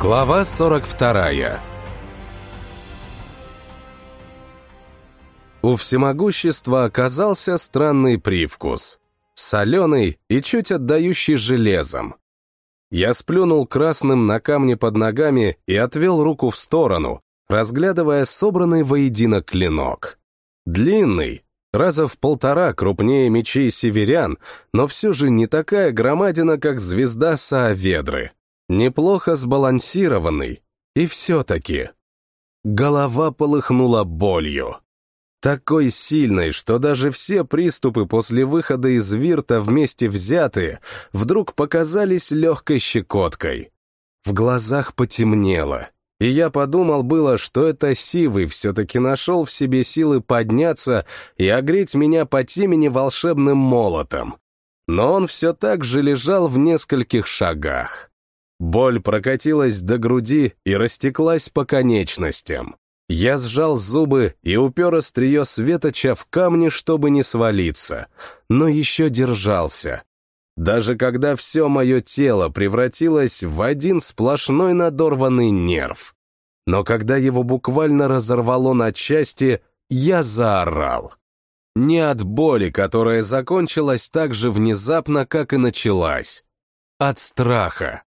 Глава 42 У всемогущества оказался странный привкус. Соленый и чуть отдающий железом. Я сплюнул красным на камне под ногами и отвел руку в сторону, разглядывая собранный воедино клинок. Длинный, раза в полтора крупнее мечей северян, но все же не такая громадина, как звезда Сааведры. Неплохо сбалансированный, и все-таки. Голова полыхнула болью. Такой сильной, что даже все приступы после выхода из вирта вместе взятые вдруг показались легкой щекоткой. В глазах потемнело, и я подумал было, что это Сивый все-таки нашел в себе силы подняться и огреть меня по темени волшебным молотом. Но он все так же лежал в нескольких шагах. Боль прокатилась до груди и растеклась по конечностям. Я сжал зубы и упер острие светоча в камни, чтобы не свалиться, но еще держался. Даже когда все мое тело превратилось в один сплошной надорванный нерв. Но когда его буквально разорвало на части, я заорал. Не от боли, которая закончилась так же внезапно, как и началась. От страха.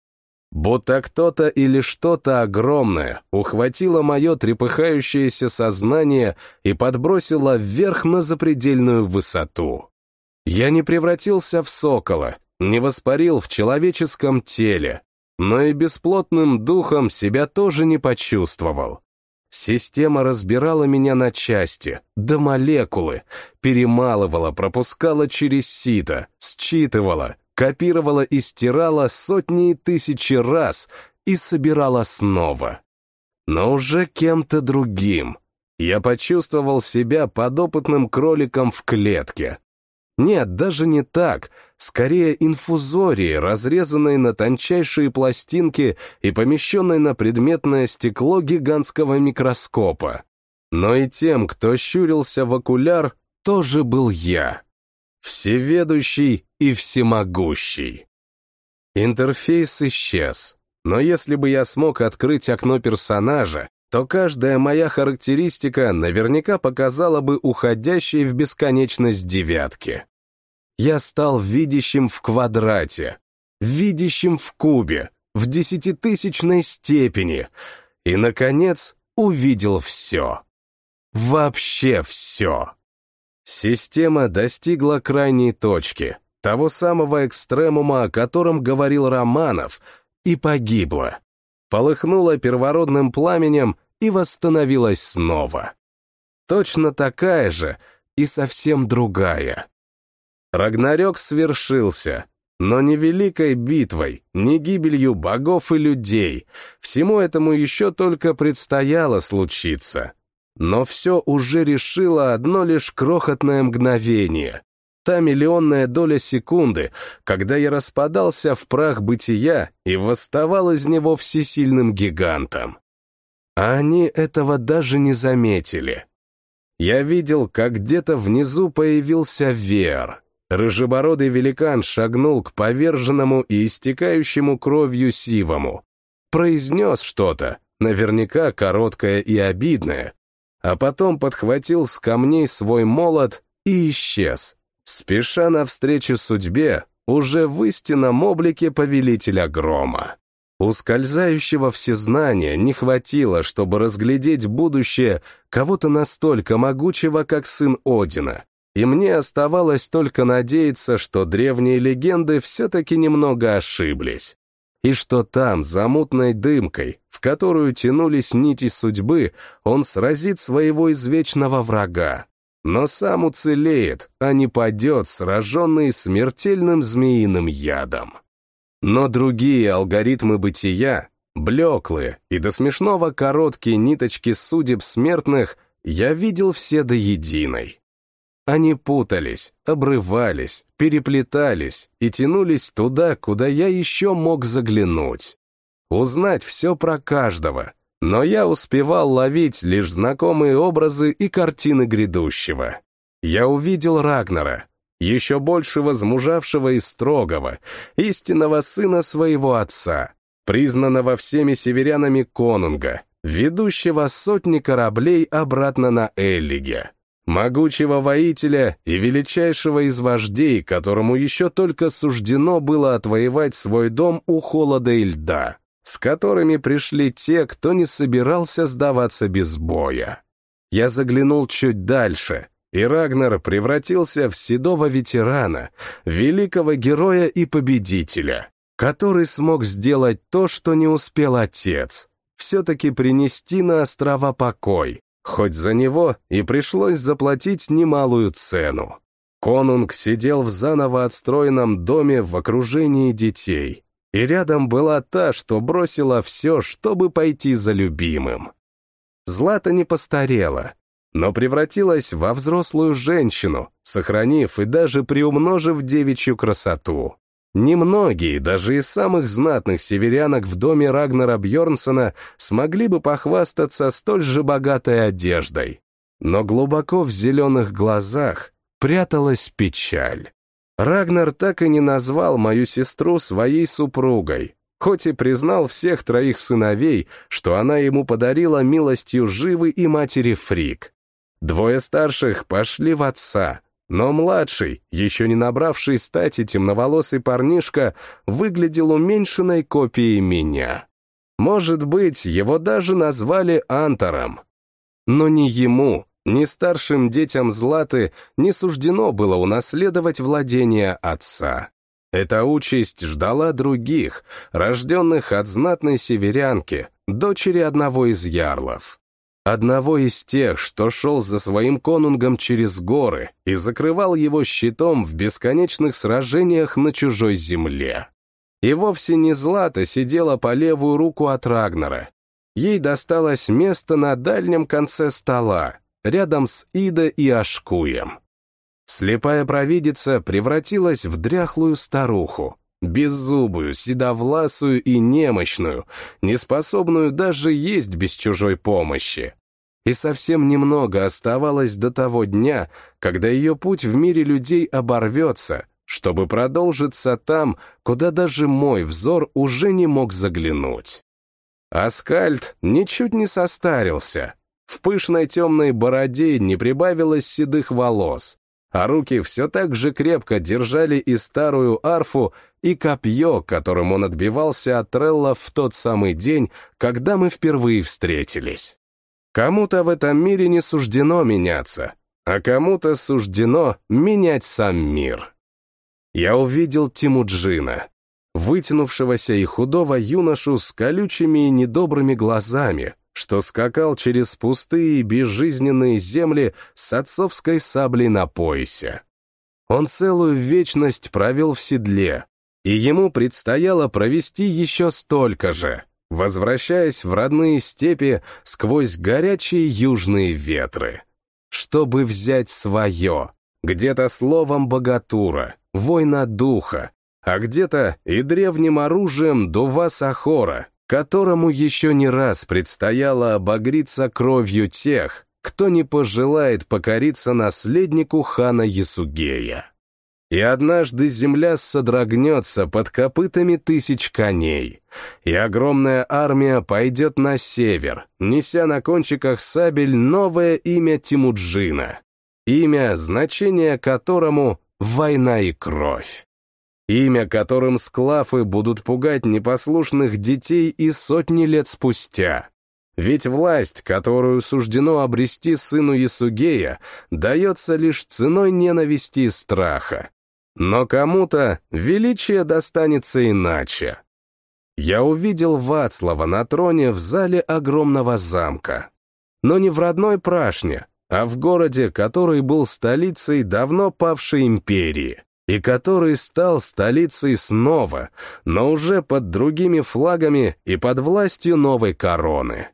Будто кто-то или что-то огромное ухватило мое трепыхающееся сознание и подбросило вверх на запредельную высоту. Я не превратился в сокола, не воспарил в человеческом теле, но и бесплотным духом себя тоже не почувствовал. Система разбирала меня на части, до молекулы, перемалывала, пропускала через сито, считывала, копировала и стирала сотни и тысячи раз и собирала снова. Но уже кем-то другим. Я почувствовал себя подопытным кроликом в клетке. Нет, даже не так, скорее инфузории, разрезанной на тончайшие пластинки и помещенной на предметное стекло гигантского микроскопа. Но и тем, кто щурился в окуляр, тоже был я всеведущий и всемогущий. Интерфейс исчез, но если бы я смог открыть окно персонажа, то каждая моя характеристика наверняка показала бы уходящей в бесконечность девятки. Я стал видящим в квадрате, видящим в кубе, в десятитысячной степени и, наконец, увидел все. Вообще все. Система достигла крайней точки, того самого экстремума, о котором говорил Романов, и погибла. Полыхнула первородным пламенем и восстановилась снова. Точно такая же и совсем другая. Рагнарёк свершился, но не великой битвой, не гибелью богов и людей. Всему этому еще только предстояло случиться. Но все уже решило одно лишь крохотное мгновение. Та миллионная доля секунды, когда я распадался в прах бытия и восставал из него всесильным гигантом. А они этого даже не заметили. Я видел, как где-то внизу появился Веар. Рыжебородый великан шагнул к поверженному и истекающему кровью сивому. Произнес что-то, наверняка короткое и обидное, а потом подхватил с камней свой молот и исчез, спеша навстречу судьбе уже в истинном облике повелителя грома. Ускользающего всезнания не хватило, чтобы разглядеть будущее кого-то настолько могучего, как сын Одина, и мне оставалось только надеяться, что древние легенды все-таки немного ошиблись и что там, за мутной дымкой, в которую тянулись нити судьбы, он сразит своего извечного врага, но сам уцелеет, а не падет, сраженный смертельным змеиным ядом. Но другие алгоритмы бытия, блеклые и до смешного короткие ниточки судеб смертных, я видел все до единой. Они путались, обрывались, переплетались и тянулись туда, куда я еще мог заглянуть. Узнать все про каждого, но я успевал ловить лишь знакомые образы и картины грядущего. Я увидел Рагнара, еще больше возмужавшего и строгого, истинного сына своего отца, признанного всеми северянами конунга, ведущего сотни кораблей обратно на Эллиге, могучего воителя и величайшего из вождей, которому еще только суждено было отвоевать свой дом у холода и льда, с которыми пришли те, кто не собирался сдаваться без боя. Я заглянул чуть дальше, и Рагнар превратился в седого ветерана, великого героя и победителя, который смог сделать то, что не успел отец, все-таки принести на острова покой, хоть за него и пришлось заплатить немалую цену. Конунг сидел в заново отстроенном доме в окружении детей, и рядом была та, что бросила все, чтобы пойти за любимым. Злата не постарела, но превратилась во взрослую женщину, сохранив и даже приумножив девичью красоту. Немногие, даже из самых знатных северянок в доме Рагнара Бьорнсона, смогли бы похвастаться столь же богатой одеждой. Но глубоко в зеленых глазах пряталась печаль. Рагнар так и не назвал мою сестру своей супругой, хоть и признал всех троих сыновей, что она ему подарила милостью живы и матери Фрик. Двое старших пошли в отца, но младший, еще не набравший стати темноволосый парнишка, выглядел уменьшенной копией меня. Может быть, его даже назвали Антором. Но ни ему, ни старшим детям Златы не суждено было унаследовать владение отца. Эта участь ждала других, рожденных от знатной северянки, дочери одного из ярлов. Одного из тех, что шел за своим конунгом через горы и закрывал его щитом в бесконечных сражениях на чужой земле. И вовсе не Злата сидела по левую руку от Рагнера. Ей досталось место на дальнем конце стола, рядом с Ида и Ашкуем. Слепая провидица превратилась в дряхлую старуху, беззубую, седовласую и немощную, неспособную даже есть без чужой помощи. И совсем немного оставалось до того дня, когда ее путь в мире людей оборвется, чтобы продолжиться там, куда даже мой взор уже не мог заглянуть. Аскальд ничуть не состарился. В пышной темной бороде не прибавилось седых волос, а руки все так же крепко держали и старую арфу, и копье, которым он отбивался от Трелла в тот самый день, когда мы впервые встретились. Кому-то в этом мире не суждено меняться, а кому-то суждено менять сам мир. Я увидел Тимуджина, вытянувшегося и худого юношу с колючими и недобрыми глазами, что скакал через пустые безжизненные земли с отцовской саблей на поясе. Он целую вечность провел в седле, и ему предстояло провести еще столько же, возвращаясь в родные степи сквозь горячие южные ветры. Чтобы взять свое, где-то словом богатура, война духа, а где-то и древним оружием дува Сахора, которому еще не раз предстояло обогриться кровью тех, кто не пожелает покориться наследнику хана Ясугея. И однажды земля содрогнется под копытами тысяч коней, и огромная армия пойдет на север, неся на кончиках сабель новое имя Тимуджина, имя, значение которому — война и кровь. Имя, которым склафы будут пугать непослушных детей и сотни лет спустя. Ведь власть, которую суждено обрести сыну Ясугея, дается лишь ценой ненависти и страха. Но кому-то величие достанется иначе. Я увидел Вацлава на троне в зале огромного замка. Но не в родной Прашне, а в городе, который был столицей давно павшей империи, и который стал столицей снова, но уже под другими флагами и под властью новой короны.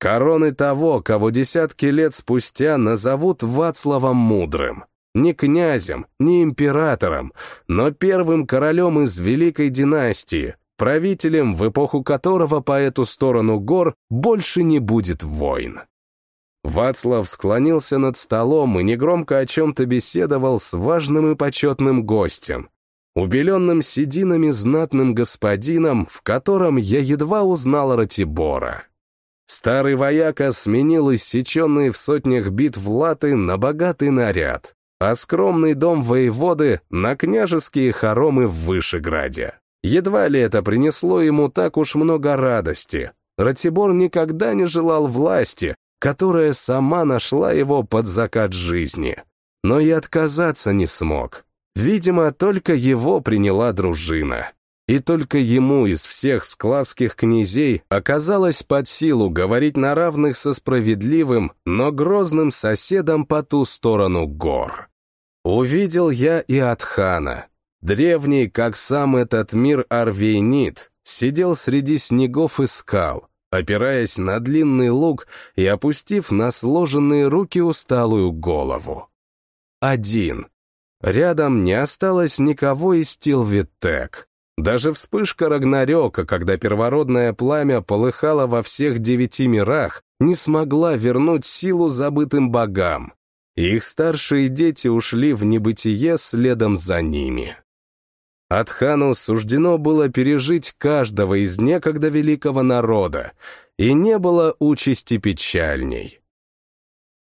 Короны того, кого десятки лет спустя назовут Вацлавом Мудрым, не князем, не императором, но первым королем из Великой династии, правителем, в эпоху которого по эту сторону гор больше не будет войн. Вацлав склонился над столом и негромко о чем-то беседовал с важным и почетным гостем. убеленным сединами знатным господином, в котором я едва узнал Ратибора. Старый вояка сменил иссеченные в сотнях битв латы на богатый наряд, а скромный дом воеводы — на княжеские хоромы в Вышеграде. Едва ли это принесло ему так уж много радости. Ратибор никогда не желал власти, которая сама нашла его под закат жизни. Но и отказаться не смог. Видимо, только его приняла дружина. И только ему из всех склавских князей оказалось под силу говорить на равных со справедливым, но грозным соседом по ту сторону гор. Увидел я и Атхана. Древний, как сам этот мир Арвейнит, сидел среди снегов и скал, опираясь на длинный лук и опустив на сложенные руки усталую голову. Один. Рядом не осталось никого из Тилвитек. Даже вспышка Рагнарёка, когда первородное пламя полыхало во всех девяти мирах, не смогла вернуть силу забытым богам. Их старшие дети ушли в небытие следом за ними. Атхану суждено было пережить каждого из некогда великого народа, и не было участи печальней.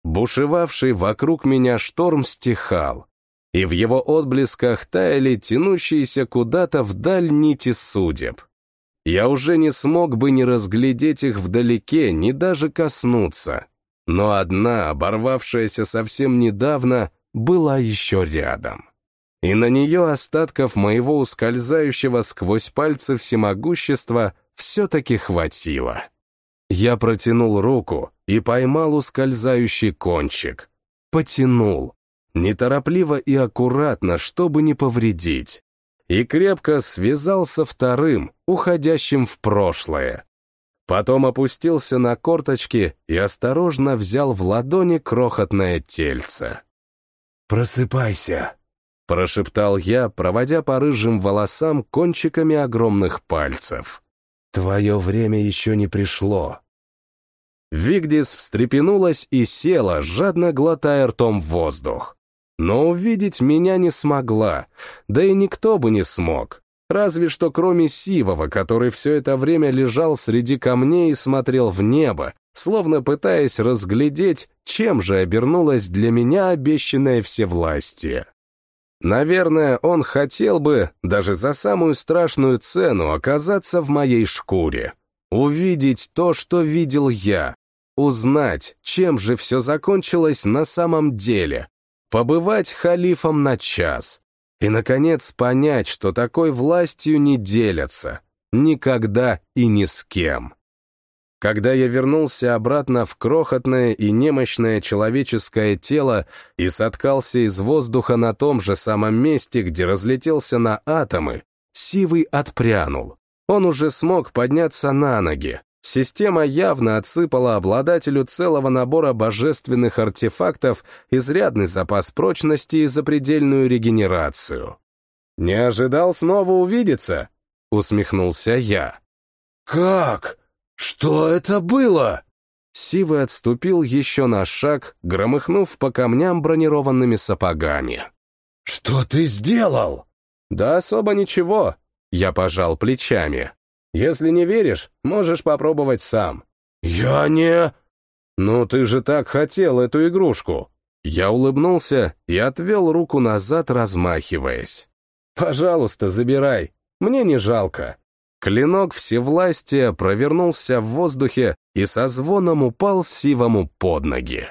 Бушевавший вокруг меня шторм стихал, и в его отблесках таяли тянущиеся куда-то вдаль нити судеб. Я уже не смог бы ни разглядеть их вдалеке, ни даже коснуться. Но одна, оборвавшаяся совсем недавно, была еще рядом. И на нее остатков моего ускользающего сквозь пальцы всемогущества все-таки хватило. Я протянул руку и поймал ускользающий кончик. Потянул, неторопливо и аккуратно, чтобы не повредить, и крепко связался вторым, уходящим в прошлое. Потом опустился на корточки и осторожно взял в ладони крохотное тельце. «Просыпайся», — прошептал я, проводя по рыжим волосам кончиками огромных пальцев. «Твое время еще не пришло». Вигдис встрепенулась и села, жадно глотая ртом воздух. Но увидеть меня не смогла, да и никто бы не смог. Разве что кроме Сивова, который все это время лежал среди камней и смотрел в небо, словно пытаясь разглядеть, чем же обернулось для меня обещанное всевластие. Наверное, он хотел бы, даже за самую страшную цену, оказаться в моей шкуре. Увидеть то, что видел я. Узнать, чем же все закончилось на самом деле, побывать халифом на час и, наконец, понять, что такой властью не делятся, никогда и ни с кем. Когда я вернулся обратно в крохотное и немощное человеческое тело и соткался из воздуха на том же самом месте, где разлетелся на атомы, Сивый отпрянул. Он уже смог подняться на ноги, Система явно отсыпала обладателю целого набора божественных артефактов изрядный запас прочности и запредельную регенерацию. «Не ожидал снова увидеться?» — усмехнулся я. «Как? Что это было?» Сивый отступил еще на шаг, громыхнув по камням бронированными сапогами. «Что ты сделал?» «Да особо ничего», — я пожал плечами. Если не веришь, можешь попробовать сам. Я не... Ну, ты же так хотел эту игрушку. Я улыбнулся и отвел руку назад, размахиваясь. Пожалуйста, забирай. Мне не жалко. Клинок всевластия провернулся в воздухе и со звоном упал Сивому под ноги.